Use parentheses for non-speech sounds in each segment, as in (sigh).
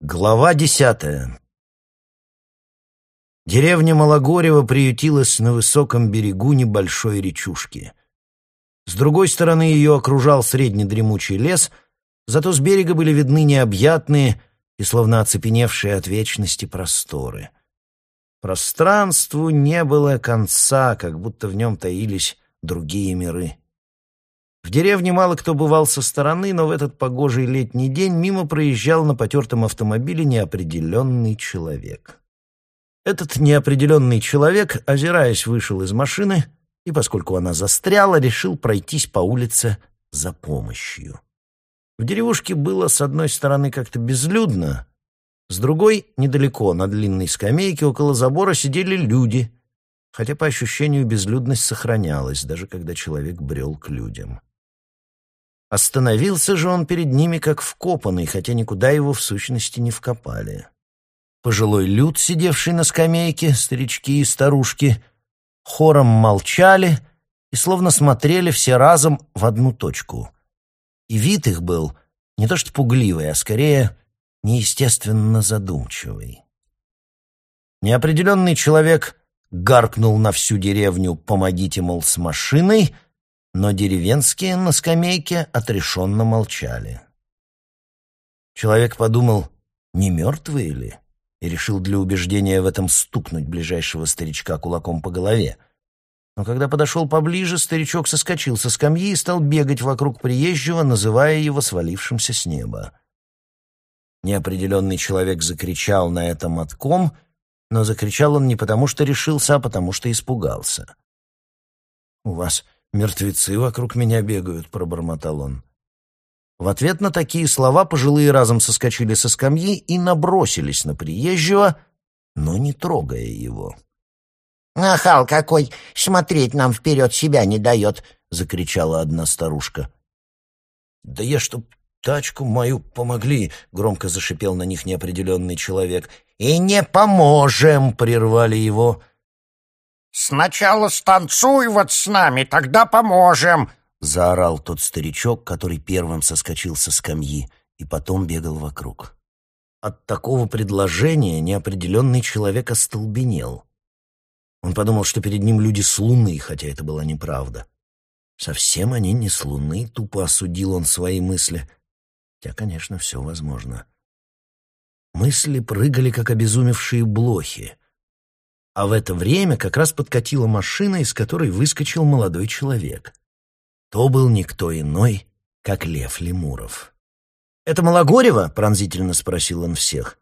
Глава десятая Деревня Малогорева приютилась на высоком берегу небольшой речушки. С другой стороны ее окружал среднедремучий лес, зато с берега были видны необъятные и словно оцепеневшие от вечности просторы. Пространству не было конца, как будто в нем таились другие миры. В деревне мало кто бывал со стороны, но в этот погожий летний день мимо проезжал на потертом автомобиле неопределенный человек. Этот неопределенный человек, озираясь, вышел из машины и, поскольку она застряла, решил пройтись по улице за помощью. В деревушке было, с одной стороны, как-то безлюдно, с другой, недалеко, на длинной скамейке около забора сидели люди, хотя по ощущению безлюдность сохранялась, даже когда человек брел к людям. Остановился же он перед ними как вкопанный, хотя никуда его в сущности не вкопали. Пожилой люд, сидевший на скамейке, старички и старушки, хором молчали и словно смотрели все разом в одну точку. И вид их был не то что пугливый, а скорее неестественно задумчивый. Неопределенный человек гаркнул на всю деревню «помогите, мол, с машиной», но деревенские на скамейке отрешенно молчали. Человек подумал, не мертвые ли, и решил для убеждения в этом стукнуть ближайшего старичка кулаком по голове. Но когда подошел поближе, старичок соскочил со скамьи и стал бегать вокруг приезжего, называя его свалившимся с неба. Неопределенный человек закричал на это мотком, но закричал он не потому, что решился, а потому, что испугался. «У вас «Мертвецы вокруг меня бегают», — пробормотал он. В ответ на такие слова пожилые разом соскочили со скамьи и набросились на приезжего, но не трогая его. «Нахал какой! Смотреть нам вперед себя не дает!» — закричала одна старушка. «Да я чтоб тачку мою помогли!» — громко зашипел на них неопределенный человек. «И не поможем!» — прервали его. «Сначала станцуй вот с нами, тогда поможем!» — заорал тот старичок, который первым соскочил со скамьи и потом бегал вокруг. От такого предложения неопределенный человек остолбенел. Он подумал, что перед ним люди с Луны, хотя это была неправда. Совсем они не с Луны, тупо осудил он свои мысли. Хотя, конечно, все возможно. Мысли прыгали, как обезумевшие блохи. А в это время как раз подкатила машина, из которой выскочил молодой человек. То был никто иной, как Лев Лемуров. «Это Малогорева?» — пронзительно спросил он всех.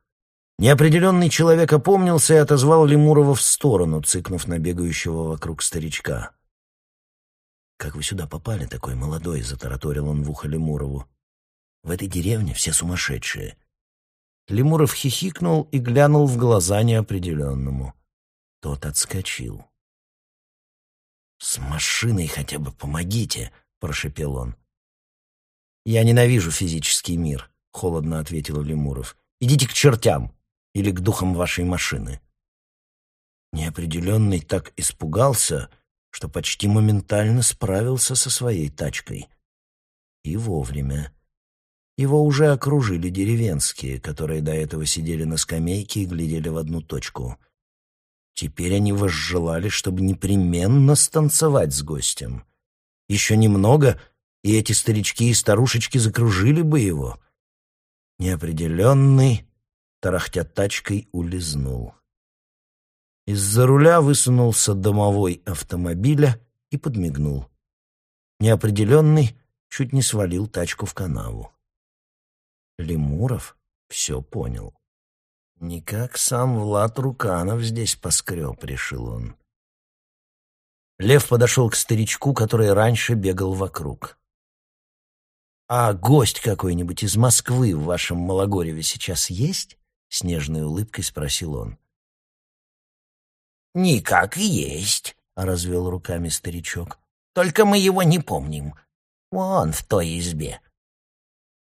Неопределенный человек опомнился и отозвал Лемурова в сторону, цыкнув на бегающего вокруг старичка. «Как вы сюда попали, такой молодой?» — затараторил он в ухо Лемурову. «В этой деревне все сумасшедшие». Лемуров хихикнул и глянул в глаза неопределенному. Тот отскочил. «С машиной хотя бы помогите», — прошепел он. «Я ненавижу физический мир», — холодно ответил Лемуров. «Идите к чертям или к духам вашей машины». Неопределенный так испугался, что почти моментально справился со своей тачкой. И вовремя. Его уже окружили деревенские, которые до этого сидели на скамейке и глядели в одну точку. Теперь они возжелали, чтобы непременно станцевать с гостем. Еще немного, и эти старички и старушечки закружили бы его. Неопределенный, тарахтя тачкой, улизнул. Из-за руля высунулся домовой автомобиля и подмигнул. Неопределенный чуть не свалил тачку в канаву. Лемуров все понял. Никак сам Влад Руканов здесь поскреб, решил он. Лев подошел к старичку, который раньше бегал вокруг. «А гость какой-нибудь из Москвы в вашем Малогореве сейчас есть?» — с нежной улыбкой спросил он. «Никак есть», — развел руками старичок. «Только мы его не помним. Вон в той избе».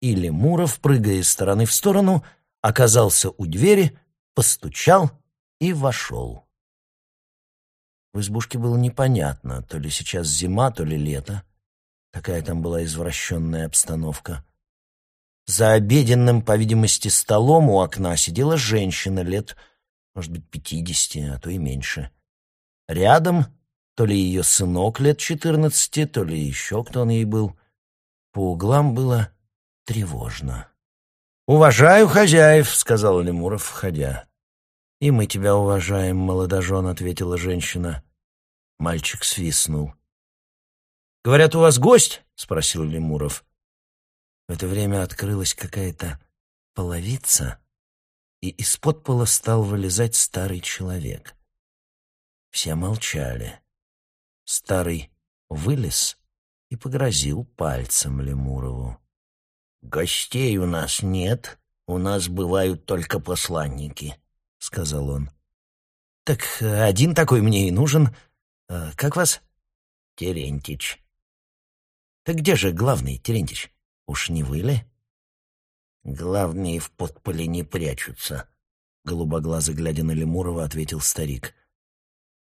И Лемуров, прыгая из стороны в сторону, — оказался у двери, постучал и вошел. В избушке было непонятно, то ли сейчас зима, то ли лето. Такая там была извращенная обстановка. За обеденным, по видимости, столом у окна сидела женщина лет, может быть, пятидесяти, а то и меньше. Рядом то ли ее сынок лет четырнадцати, то ли еще кто он ей был. По углам было тревожно. «Уважаю хозяев», — сказал Лемуров, входя. «И мы тебя уважаем, молодожен», — ответила женщина. Мальчик свистнул. «Говорят, у вас гость?» — спросил Лемуров. В это время открылась какая-то половица, и из-под пола стал вылезать старый человек. Все молчали. Старый вылез и погрозил пальцем Лемурову. «Гостей у нас нет, у нас бывают только посланники», — сказал он. «Так один такой мне и нужен. А как вас?» «Терентич». «Так где же главный, Терентич? Уж не вы ли?» «Главные в подполе не прячутся», — голубоглазый глядя на Лемурова, ответил старик.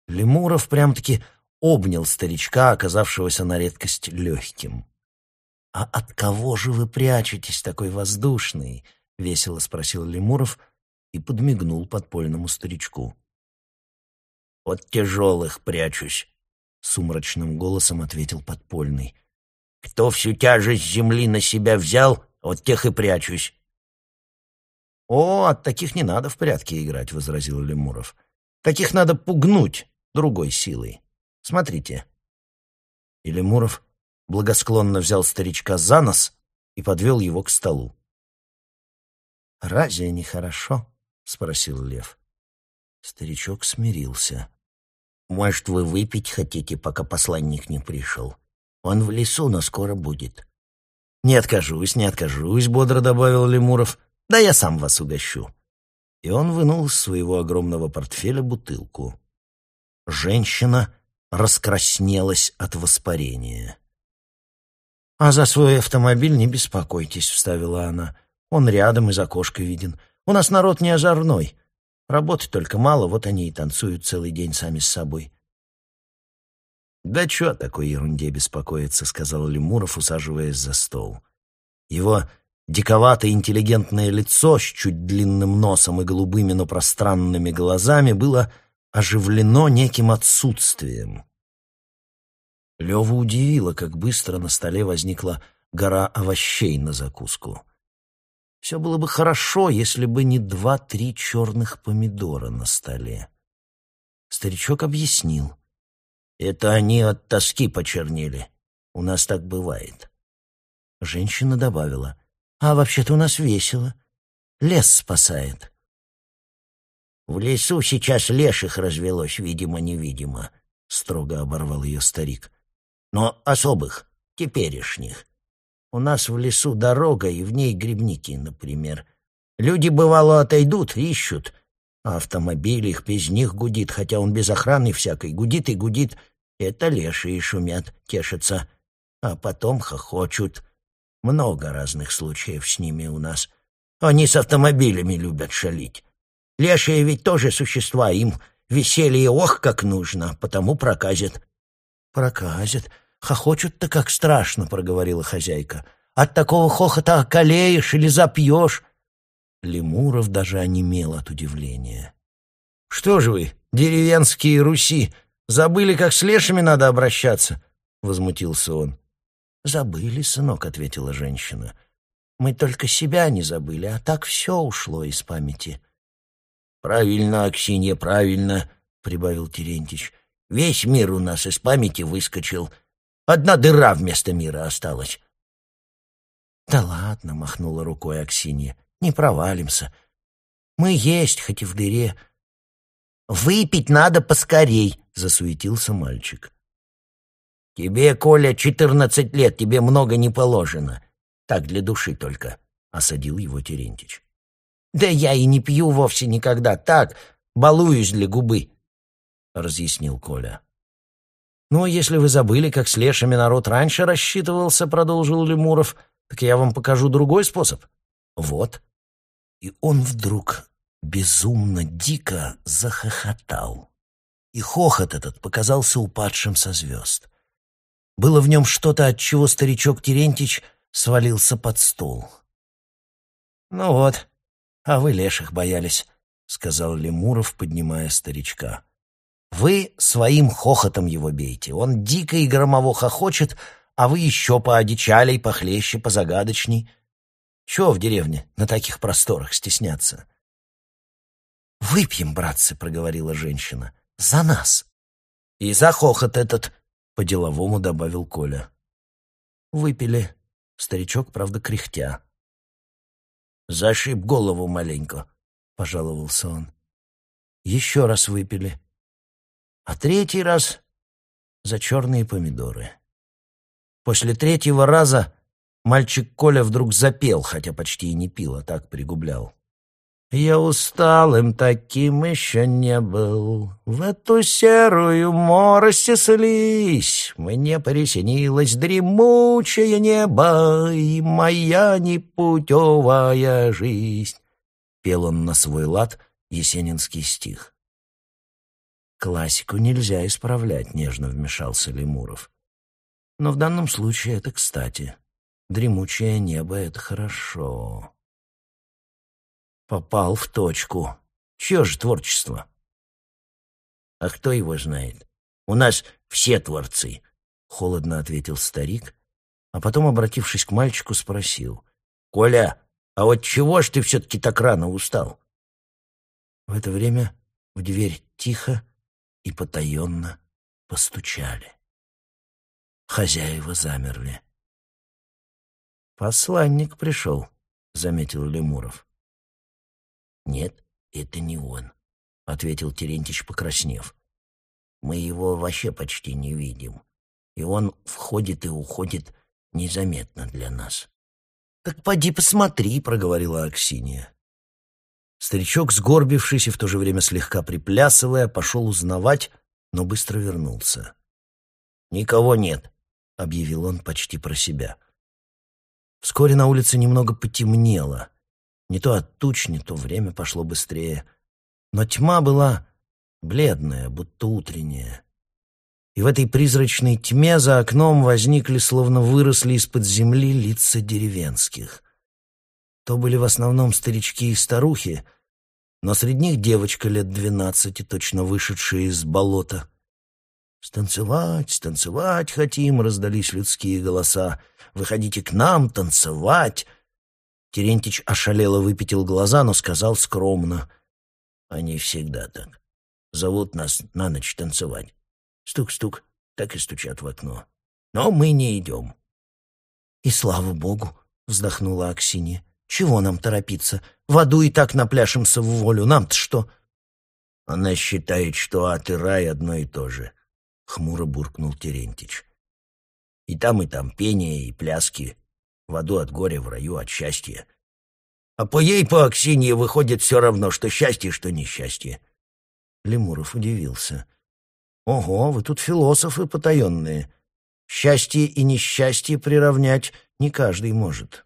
Лемуров прям-таки обнял старичка, оказавшегося на редкость легким. «А от кого же вы прячетесь, такой воздушный?» — весело спросил Лемуров и подмигнул подпольному старичку. «От тяжелых прячусь», — сумрачным голосом ответил подпольный. Кто всю тяжесть земли на себя взял, от тех и прячусь. «О, от таких не надо в прятки играть», — возразил Лемуров. «Таких надо пугнуть другой силой. Смотрите». И Лемуров благосклонно взял старичка за нос и подвел его к столу. «Разве нехорошо?» — спросил Лев. Старичок смирился. «Может, вы выпить хотите, пока посланник не пришел?» Он в лесу, но скоро будет. «Не откажусь, не откажусь», — бодро добавил Лемуров. «Да я сам вас угощу». И он вынул из своего огромного портфеля бутылку. Женщина раскраснелась от воспарения. «А за свой автомобиль не беспокойтесь», — вставила она. «Он рядом, из окошка виден. У нас народ не озорной. Работы только мало, вот они и танцуют целый день сами с собой. «Да чё о такой ерунде беспокоиться», — сказал Лемуров, усаживаясь за стол. Его диковатое интеллигентное лицо с чуть длинным носом и голубыми, но пространными глазами было оживлено неким отсутствием. Леву удивило, как быстро на столе возникла гора овощей на закуску. Все было бы хорошо, если бы не два-три черных помидора на столе. Старичок объяснил — это они от тоски почернели. У нас так бывает. Женщина добавила. А вообще-то у нас весело. Лес спасает. В лесу сейчас леших развелось, видимо-невидимо, строго оборвал ее старик. Но особых, теперешних. У нас в лесу дорога, и в ней грибники, например. Люди, бывало, отойдут, ищут, а автомобиль их без них гудит, хотя он без охраны всякой, гудит и гудит. Это лешие шумят, тешатся, а потом хохочут. Много разных случаев с ними у нас. Они с автомобилями любят шалить. Лешие ведь тоже существа, им веселье ох как нужно, потому проказят. Проказят. Хохочут-то как страшно, проговорила хозяйка. От такого хохота околеешь или запьешь. Лемуров даже онемел от удивления. «Что же вы, деревенские Руси, забыли, как с лешими надо обращаться?» — возмутился он. «Забыли, сынок», — ответила женщина. «Мы только себя не забыли, а так все ушло из памяти». «Правильно, Аксинья, правильно», — прибавил Терентьич. «Весь мир у нас из памяти выскочил. Одна дыра вместо мира осталась». «Да ладно», — махнула рукой Аксинья не провалимся. Мы есть, хоть и в дыре. «Выпить надо поскорей», — засуетился мальчик. «Тебе, Коля, четырнадцать лет, тебе много не положено. Так, для души только», — осадил его Терентич. «Да я и не пью вовсе никогда, так, балуюсь для губы», — разъяснил Коля. «Ну, если вы забыли, как с лешами народ раньше рассчитывался», — продолжил Лемуров, — «так я вам покажу другой способ. Вот». И он вдруг безумно дико захохотал. И хохот этот показался упадшим со звезд. Было в нем что-то, от чего старичок Терентич свалился под стол. «Ну вот, а вы леших боялись», — сказал Лемуров, поднимая старичка. «Вы своим хохотом его бейте. Он дико и громово хохочет, а вы еще поодичалей, похлеще, позагадочней. Чего в деревне на таких просторах стесняться?» «Выпьем, братцы», — проговорила женщина, — «за нас». «И за хохот этот», — по-деловому добавил Коля. Выпили. Старичок, правда, кряхтя. «Зашиб голову маленько», — пожаловался он. Еще раз выпили. А третий раз за черные помидоры. После третьего раза мальчик Коля вдруг запел, хотя почти и не пил, а так пригублял. Я усталым таким еще не был. В эту серую морось слись. Мне приснилось дремучее небо И моя непутевая жизнь. Пел он на свой лад есенинский стих. Классику нельзя исправлять, нежно вмешался Лемуров. Но в данном случае это кстати. Дремучее небо — это хорошо. Попал в точку. Чье же творчество? А кто его знает? У нас все творцы, холодно ответил старик, а потом, обратившись к мальчику, спросил: "Коля, а вот чего ж ты все-таки так рано устал?" В это время в дверь тихо и потаенно постучали. Хозяева замерли. «Посланник пришел», — заметил Лемуров. «Нет, это не он», — ответил Терентьич, покраснев. «Мы его вообще почти не видим, и он входит и уходит незаметно для нас». «Так поди посмотри», — проговорила Аксинья. Старичок, сгорбившись и в то же время слегка приплясывая, пошел узнавать, но быстро вернулся. «Никого нет», — объявил он почти про себя. Вскоре на улице немного потемнело — не то от туч, не то время пошло быстрее. Но тьма была бледная, будто утренняя. И в этой призрачной тьме за окном возникли, словно выросли из-под земли лица деревенских. То были в основном старички и старухи, но среди них девочка лет двенадцати, точно вышедшая из болота. «Станцевать, станцевать хотим», — раздались людские голоса. «Выходите к нам танцевать». Терентич ошалело выпятил глаза, но сказал скромно. «Они всегда так. Зовут нас на ночь танцевать. Стук-стук, так и стучат в окно. Но мы не идем». «И слава богу!» — вздохнула Аксинья. «Чего нам торопиться? В аду и так напляшемся в волю. Нам-то что?» «Она считает, что ад и рай одно и то же», — хмуро буркнул Терентич. «И там, и там пение, и пляски, в аду от горя, в раю от счастья. А по ей, по Аксинье, выходит все равно, что счастье, что несчастье. Лемуров удивился. «Ого, вы тут философы потаенные. Счастье и несчастье приравнять не каждый может».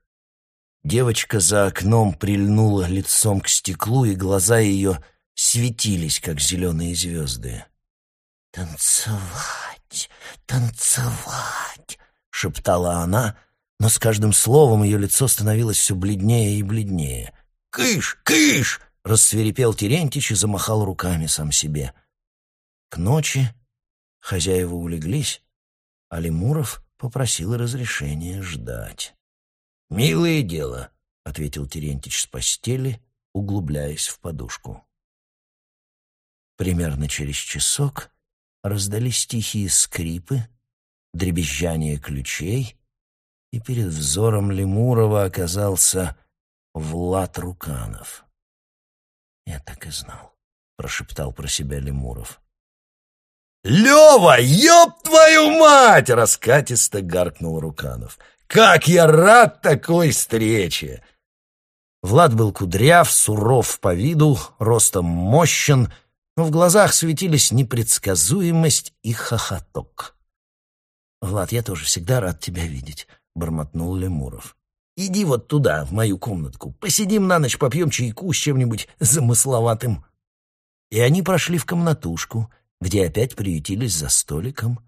Девочка за окном прильнула лицом к стеклу, и глаза ее светились, как зеленые звезды. «Танцевать, танцевать!» — шептала она, но с каждым словом ее лицо становилось все бледнее и бледнее. «Кыш! Кыш!» — рассверепел Терентич и замахал руками сам себе. К ночи хозяева улеглись, а Лемуров попросил разрешения ждать. «Милое дело», — ответил Терентич с постели, углубляясь в подушку. Примерно через часок раздались тихие скрипы, дребезжание ключей, и перед взором Лемурова оказался Влад Руканов. «Я так и знал», — прошептал про себя Лемуров. «Лева, ёб твою мать!» — раскатисто гаркнул Руканов. «Как я рад такой встрече!» Влад был кудряв, суров по виду, ростом мощен, но в глазах светились непредсказуемость и хохоток. «Влад, я тоже всегда рад тебя видеть бормотнул Лемуров. «Иди вот туда, в мою комнатку. Посидим на ночь, попьем чайку с чем-нибудь замысловатым». И они прошли в комнатушку, где опять приютились за столиком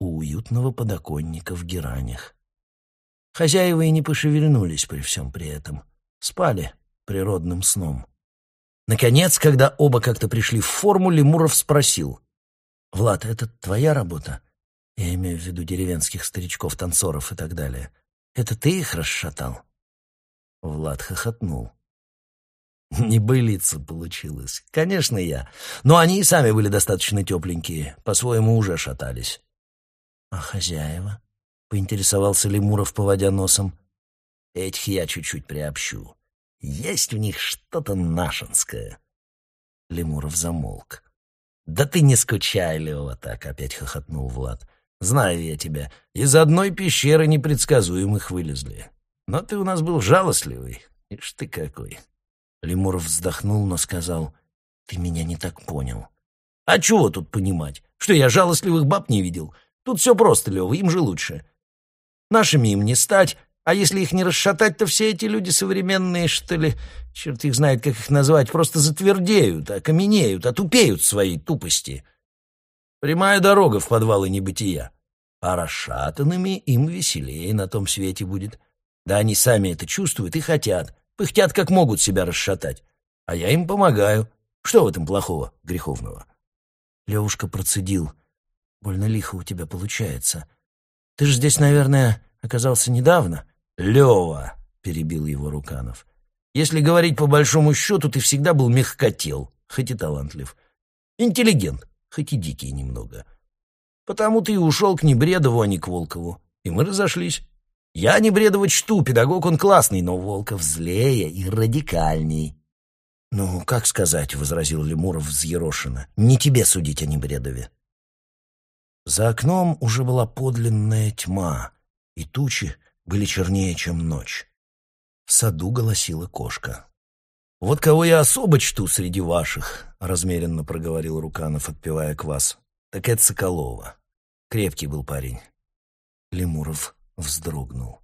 у уютного подоконника в геранях. Хозяева и не пошевельнулись при всем при этом. Спали, природным сном. Наконец, когда оба как-то пришли в форму, Лемуров спросил. «Влад, это твоя работа? Я имею в виду деревенских старичков, танцоров и так далее. Это ты их расшатал?» Влад хохотнул. Небылица получилось. Конечно, я. Но они и сами были достаточно тепленькие, по-своему уже шатались. — А хозяева? — поинтересовался Лемуров, поводя носом. — Этих я чуть-чуть приобщу. Есть у них что-то нашинское. Лемуров замолк. «Да ты не скучай, Лева, так!» — опять хохотнул Влад. «Знаю я тебя. Из одной пещеры непредсказуемых вылезли. Но ты у нас был жалостливый. Ишь ты какой!» Лемуров вздохнул, но сказал, «Ты меня не так понял». «А чего тут понимать? Что я жалостливых баб не видел? Тут все просто, Лева, им же лучше. Нашими им не стать, а если их не расшатать, то все эти люди современные, что ли, черт их знает, как их назвать, просто затвердеют, окаменеют, отупеют своей тупости. Прямая дорога в подвалы небытия. А расшатанными им веселее на том свете будет. Да они сами это чувствуют и хотят. Пыхтят, как могут себя расшатать. А я им помогаю. Что в этом плохого, греховного? Левушка процедил. Больно лихо у тебя получается. Ты же здесь, наверное, оказался недавно. Лева, перебил его Руканов. Если говорить по большому счету, ты всегда был мягкотел, хоть и талантлив. Интеллигент, хоть и дикий немного. Потому ты и ушел к Небредову, а не к Волкову. И мы разошлись. Я Небредова чту, педагог он классный, но Волков злее и радикальней. «Ну, как сказать», — возразил Лемуров взъерошенно, — «не тебе судить о Небредове». За окном уже была подлинная тьма, и тучи были чернее, чем ночь. В саду голосила кошка. «Вот кого я особо чту среди ваших», — размеренно проговорил Руканов, отпивая квас, — «так это Соколова. Крепкий был парень». Лемуров вздрогнул.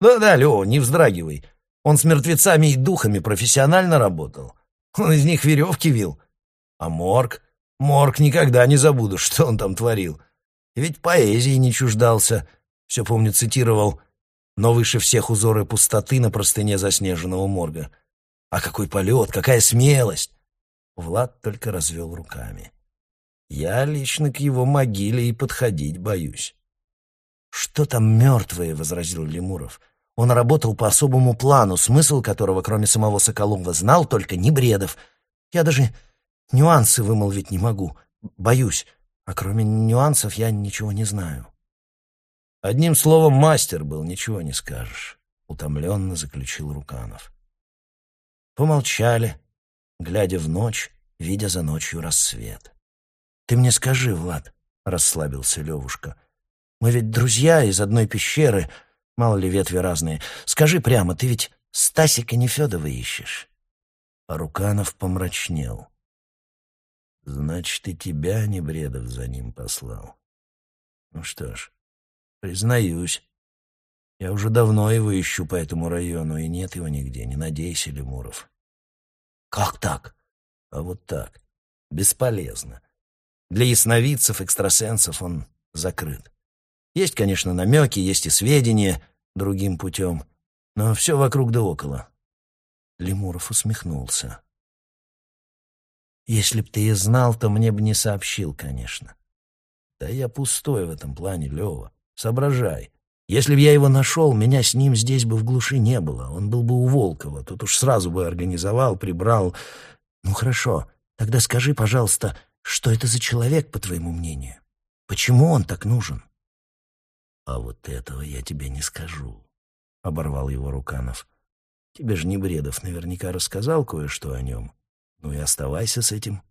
«Да-да, Лева, не вздрагивай. Он с мертвецами и духами профессионально работал. Он из них веревки вил. А морг? Морг никогда не забуду, (laughs) что он там творил. Ведь поэзии не чуждался. Все, помню, цитировал «Но выше всех узоры пустоты на простыне заснеженного морга». А какой полет, какая смелость! Влад только развел руками. Я лично к его могиле и подходить боюсь. «Что там мертвые?» — возразил Лемуров. «Он работал по особому плану, смысл которого, кроме самого Соколова, знал только Небредов. Я даже нюансы вымолвить не могу. Боюсь. А кроме нюансов я ничего не знаю». «Одним словом, мастер был, ничего не скажешь», — утомленно заключил Руканов. Помолчали, глядя в ночь, видя за ночью рассвет. «Ты мне скажи, Влад», — расслабился Левушка, — мы ведь друзья из одной пещеры, мало ли ветви разные. Скажи прямо, ты ведь Стасика Нефедова ищешь?» А Руканов помрачнел. «Значит, и тебя Небредов за ним послал. Ну что ж, признаюсь, я уже давно его ищу по этому району, и нет его нигде, не надейся, Лемуров». «Как так?» «А вот так. Бесполезно. Для ясновидцев, экстрасенсов он закрыт. Есть, конечно, намеки, есть и сведения другим путем, но все вокруг да около. Лемуров усмехнулся. «Если б ты и знал, то мне бы не сообщил, конечно». «Да я пустой в этом плане, Лева. Соображай. Если б я его нашел, меня с ним здесь бы в глуши не было. Он был бы у Волкова. Тут уж сразу бы организовал, прибрал. Ну хорошо, тогда скажи, пожалуйста, что это за человек, по твоему мнению? Почему он так нужен?» «А вот этого я тебе не скажу», — оборвал его Руканов. «Тебе же Небредов наверняка рассказал кое-что о нем. Ну и оставайся с этим».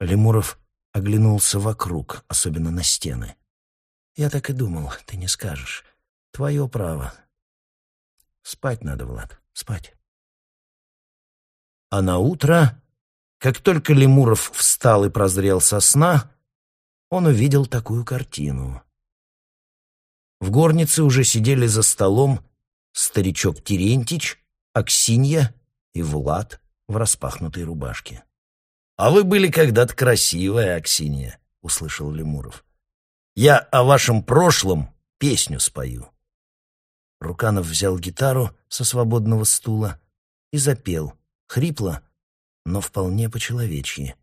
Лемуров оглянулся вокруг, особенно на стены. «Я так и думал, ты не скажешь. Твое право. Спать надо, Влад, спать». А на утро, как только Лемуров встал и прозрел со сна, он увидел такую картину — в горнице уже сидели за столом старичок Терентич, Аксинья и Влад в распахнутой рубашке. «А вы были когда-то красивая, Аксинья», — услышал Лемуров. «Я о вашем прошлом песню спою». Руканов взял гитару со свободного стула и запел, хрипло, но вполне по-человечьи.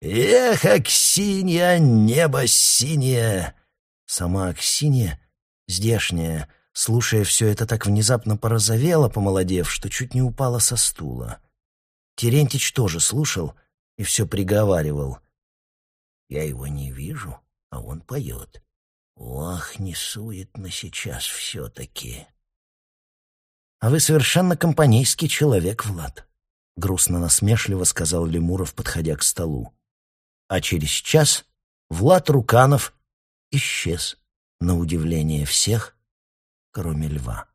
«Эх, Аксинья, небо синее!» Сама Аксинья, здешняя, слушая все это, так внезапно порозовела, помолодев, что чуть не упала со стула. Терентич тоже слушал и все приговаривал. «Я его не вижу, а он поет. Ох, не суетно сейчас все-таки». «А вы совершенно компанейский человек, Влад», — грустно-насмешливо сказал Лемуров, подходя к столу. А через час Влад Руканов исчез, на удивление всех, кроме льва.